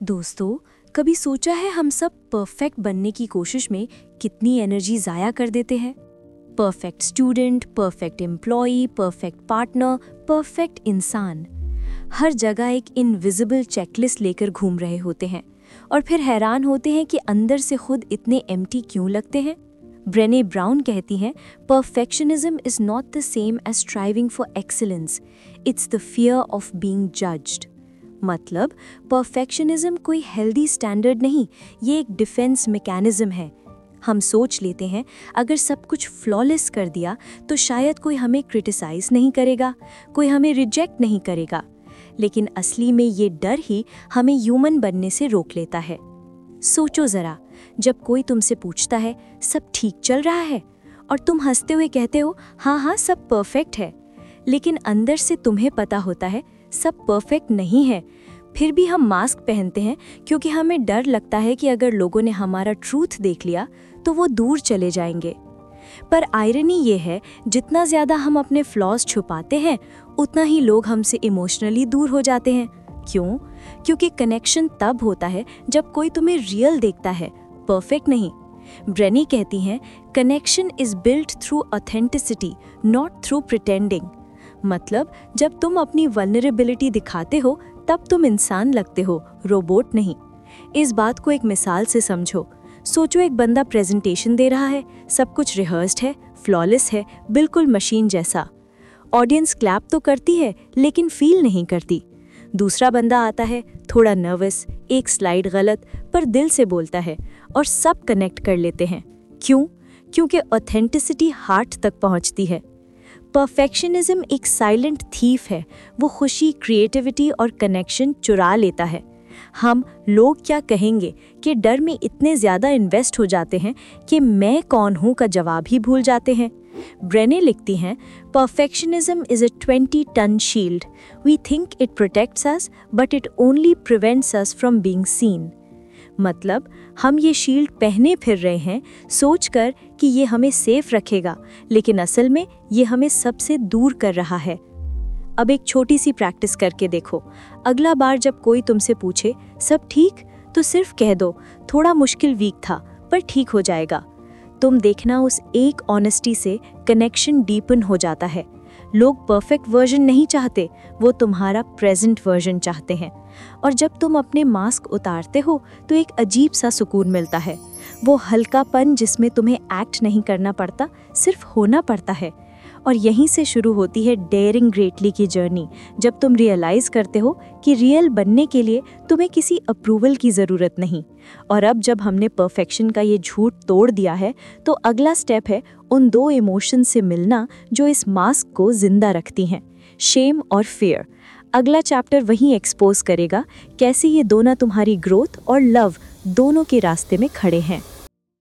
दोस्तों, कभी सोचा है हम सब परफेक्ट बनने की कोशिश में कितनी एनर्जी ज़ाया कर देते हैं? Perfect student perfect employee perfect partner perfect इंसान। हर जगह एक इनविजिबल चेकलिस्ट लेकर घूम रहे होते हैं और फिर हैरान होते हैं कि अंदर से खुद इतने एम्प्टी क्यों लगते हैं? ब्रेने ब्राउन कहती हैं perfectionism is not the same as striving for excellence it's the fear of being judged मतलब परफेक्शनिज्म कोई हेल्दी स्टैंडर्ड नहीं, ये एक डिफेंस मैकेनिज्म है। हम सोच लेते हैं, अगर सब कुछ फ्लॉलेस कर दिया तो शायद कोई हमें क्रिटिसाइज नहीं करेगा, कोई हमें रिजेक्ट नहीं करेगा। लेकिन असली में ये डर ही हमें ह्यूमन बनने से रोक लेता है। सोचो ज़रा, जब कोई तुमसे पूछता है, सब ठीक चल रहा है? और तुम हँसते हुए कहते हो हाँ हाँ सब परफेक्ट है। लेकिन अंदर से तुम्हें पता होता है सब परफेक्ट नहीं है। फिर भी हम मास्क पहनते हैं, क्योंकि हमें डर लगता है कि अगर लोगों ने हमारा ट्रूथ देख लिया तो वो दूर चले जाएँगे। पर आयरनी ये है, जितना ज़्यादा हम अपने फ्लॉज छुपाते हैं, उतना ही लोग हमसे इमोशनली दूर हो जाते हैं। क्यों? क्योंकि कनेक्शन तब होता है, जब कोई तुम्हें रियल देखता है परफेक्ट नहीं। ब्रेनी कहती हैं connection is built through authenticity not through pretending मतलब जब तुम अपनी वनरेबिलिटी दिखाते हो, तब तुम इंसान लगते हो रोबोट नहीं। इस बात को एक मिसाल से समझो। सोचो, एक बंदा प्रेजेंटेशन दे रहा है, सब कुछ रिहर्स्ड है फ्लॉलेस है, बिल्कुल मशीन जैसा। ऑडियंस क्लैप तो करती है, लेकिन फील नहीं करती। दूसरा बंदा आता है, थोड़ा नर्वस एक स्लाइड गलत, पर दिल से बोलता है, और सब कनेक्ट कर लेते हैं। क्यों? क्योंकि ऑथेंटिसिटी हार्ट तक पहुँचती है। परफेक्शनिज्म एक साइलेंट थीफ है। वो खुशी क्रिएटिविटी और कनेक्शन चुरा लेता है। हम लोग क्या कहेंगे कि डर में इतने ज़्यादा इन्वेस्ट हो जाते हैं कि मैं कौन हूँ का जवाब ही भूल जाते हैं। ब्रेने लिखती हैं perfectionism is a twenty ton shield we think it protects us but it only prevents us from being seen मतलब हम ये शील्ड पहने फिर रहे हैं, सोचकर कि ये हमें सेफ़ रखेगा, लेकिन असल में ये हमें सबसे दूर कर रहा है। अब एक छोटी सी प्रैक्टिस करके देखो। अगला बार जब कोई तुमसे पूछे, सब ठीक? तो सिर्फ़ कह दो, थोड़ा मुश्किल वीक था, पर ठीक हो जाएगा। तुम देखना उस एक ऑनेस्टी से कनेक्शन डीपन हो जाता है। लोग परफेक्ट वर्जन नहीं चाहते, वो तुम्हारा प्रेजेंट वर्जन चाहते हैं। और जब तुम अपने मास्क उतारते हो तो एक अजीब सा सुकून मिलता है। वो हल्कापन जिसमें तुम्हें एक्ट नहीं करना पड़ता, सिर्फ़ होना पड़ता है। और यहीं से शुरू होती है डेयरिंग ग्रेटली की जर्नी जब तुम रियलाइज़ करते हो कि रियल बनने के लिए तुम्हें किसी अप्रूवल की ज़रूरत नहीं। और अब जब हमने परफेक्शन का ये झूठ तोड़ दिया है तो अगला स्टेप है उन दो इमोशन से मिलना जो इस मास्क को ज़िंदा रखती हैं शेम और फेयर अगला चैप्टर वहीं एक्सपोज करेगा कैसे ये दोनों तुम्हारी ग्रोथ और लव दोनों के रास्ते में खड़े हैं।